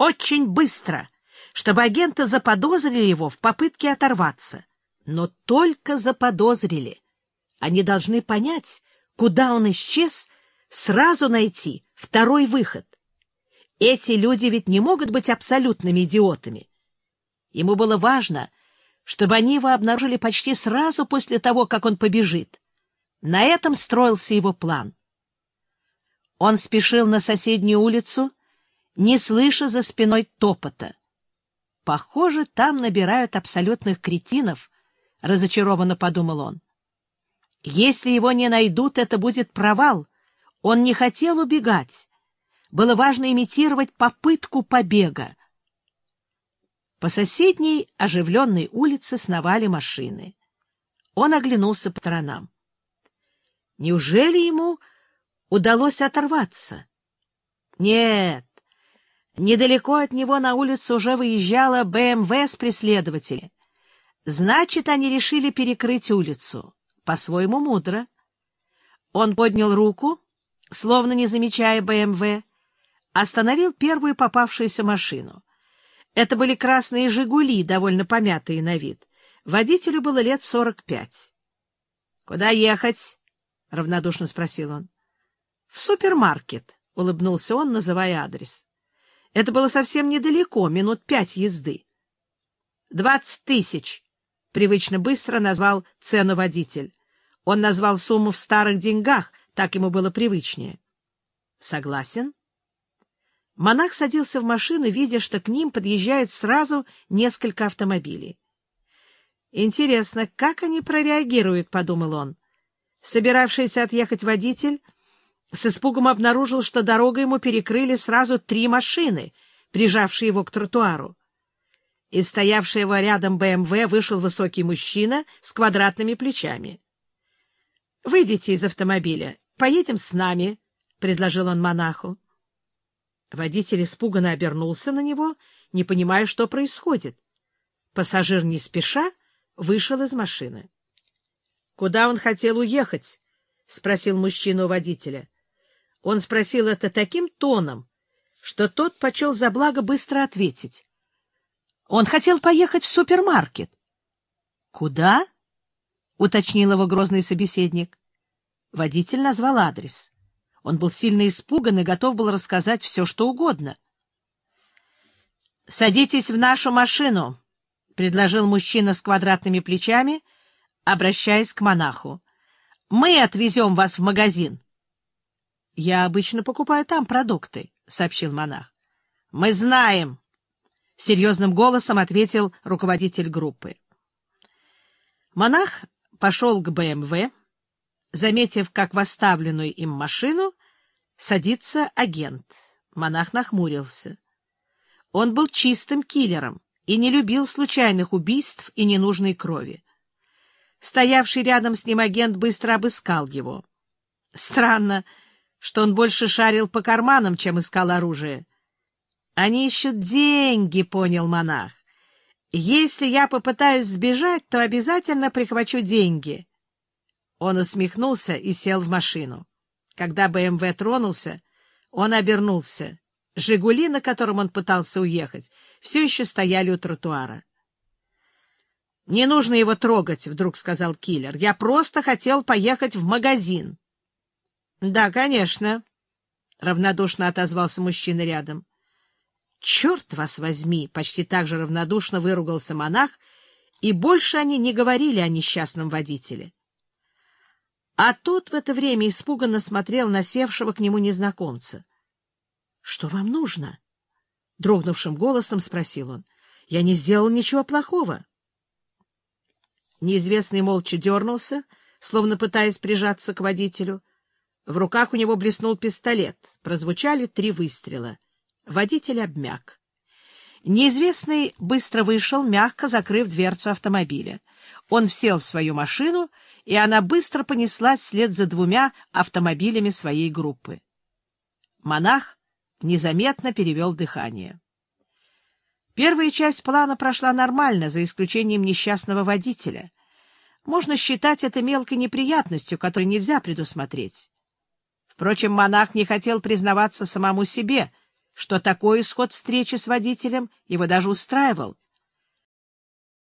очень быстро, чтобы агенты заподозрили его в попытке оторваться. Но только заподозрили. Они должны понять, куда он исчез, сразу найти второй выход. Эти люди ведь не могут быть абсолютными идиотами. Ему было важно, чтобы они его обнаружили почти сразу после того, как он побежит. На этом строился его план. Он спешил на соседнюю улицу, не слыша за спиной топота. Похоже, там набирают абсолютных кретинов, — разочарованно подумал он. Если его не найдут, это будет провал. Он не хотел убегать. Было важно имитировать попытку побега. По соседней оживленной улице сновали машины. Он оглянулся по сторонам. Неужели ему удалось оторваться? Нет, недалеко от него на улицу уже выезжала БМВ с преследователями. Значит, они решили перекрыть улицу. По-своему мудро. Он поднял руку, словно не замечая БМВ, остановил первую попавшуюся машину. Это были красные «Жигули», довольно помятые на вид. Водителю было лет сорок пять. — Куда ехать? — равнодушно спросил он. — В супермаркет, — улыбнулся он, называя адрес. Это было совсем недалеко, минут пять езды. — Двадцать тысяч, — привычно быстро назвал цену водитель. Он назвал сумму в старых деньгах, так ему было привычнее. — Согласен? Монах садился в машину, видя, что к ним подъезжает сразу несколько автомобилей. «Интересно, как они прореагируют?» — подумал он. Собиравшийся отъехать водитель с испугом обнаружил, что дорогу ему перекрыли сразу три машины, прижавшие его к тротуару. Из стоявшего рядом БМВ вышел высокий мужчина с квадратными плечами. — Выйдите из автомобиля, поедем с нами, — предложил он монаху. Водитель испуганно обернулся на него, не понимая, что происходит. Пассажир не спеша вышел из машины. — Куда он хотел уехать? — спросил мужчина у водителя. Он спросил это таким тоном, что тот почел за благо быстро ответить. Он хотел поехать в супермаркет. — Куда? — уточнил его грозный собеседник. Водитель назвал адрес. Он был сильно испуган и готов был рассказать все, что угодно. — Садитесь в нашу машину, — предложил мужчина с квадратными плечами, обращаясь к монаху. — Мы отвезем вас в магазин. — Я обычно покупаю там продукты, — сообщил монах. — Мы знаем, — серьезным голосом ответил руководитель группы. Монах пошел к БМВ, Заметив, как в оставленную им машину садится агент, монах нахмурился. Он был чистым киллером и не любил случайных убийств и ненужной крови. Стоявший рядом с ним агент быстро обыскал его. Странно, что он больше шарил по карманам, чем искал оружие. «Они ищут деньги», — понял монах. «Если я попытаюсь сбежать, то обязательно прихвачу деньги». Он усмехнулся и сел в машину. Когда БМВ тронулся, он обернулся. «Жигули», на котором он пытался уехать, все еще стояли у тротуара. «Не нужно его трогать», — вдруг сказал киллер. «Я просто хотел поехать в магазин». «Да, конечно», — равнодушно отозвался мужчина рядом. «Черт вас возьми!» — почти так же равнодушно выругался монах, и больше они не говорили о несчастном водителе. А тот в это время испуганно смотрел на севшего к нему незнакомца. — Что вам нужно? — дрогнувшим голосом спросил он. — Я не сделал ничего плохого. Неизвестный молча дернулся, словно пытаясь прижаться к водителю. В руках у него блеснул пистолет. Прозвучали три выстрела. Водитель обмяк. Неизвестный быстро вышел, мягко закрыв дверцу автомобиля. Он сел в свою машину и она быстро понеслась вслед за двумя автомобилями своей группы. Монах незаметно перевел дыхание. Первая часть плана прошла нормально, за исключением несчастного водителя. Можно считать это мелкой неприятностью, которую нельзя предусмотреть. Впрочем, монах не хотел признаваться самому себе, что такой исход встречи с водителем его даже устраивал —